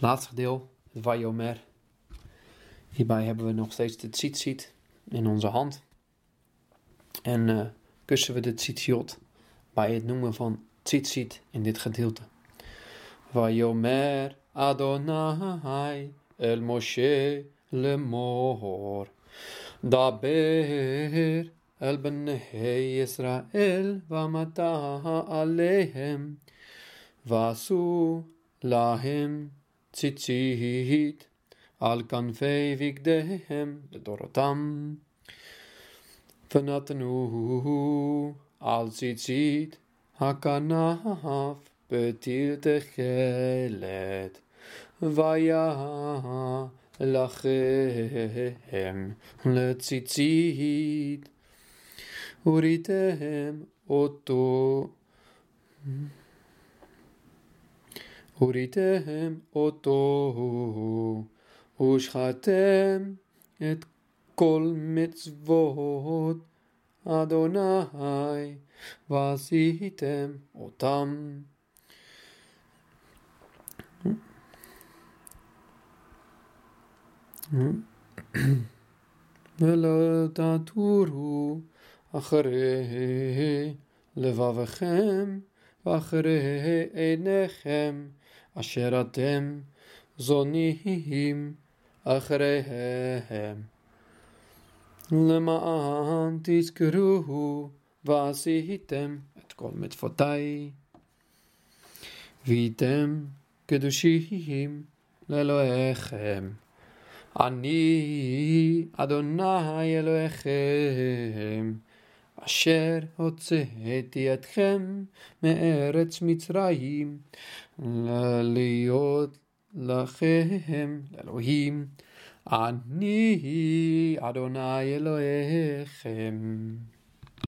laatste deel, het Vayomer. Hierbij hebben we nog steeds de tzitzit in onze hand. En uh, kussen we de tzitzit bij het noemen van tzitzit in dit gedeelte. Vayomer Adonai el Moshe Le lemor. Daber el bnei Israel vamata alehem. Vasu lahem ציצית על כנפי בגדיהם לדורותם. ונתנו על ציצית הכנף בטיל תכלת ויה לכם לציצית וריתם אותו וריתם אותו ושחטם את כל מצוות אדוני ועשיתם אותם. ולא תטורו אחרי לבבכם ואחרי עיניכם אשר אתם זונים אחריהם. למען תזכרו ועשיתם את כל מצוותי. והייתם קדושים לאלוהיכם. אני אדוני אלוהיכם, אשר הוצאתי אתכם מארץ מצרים, להיות לכם לאלוהים. אני אדוני אלוהיכם.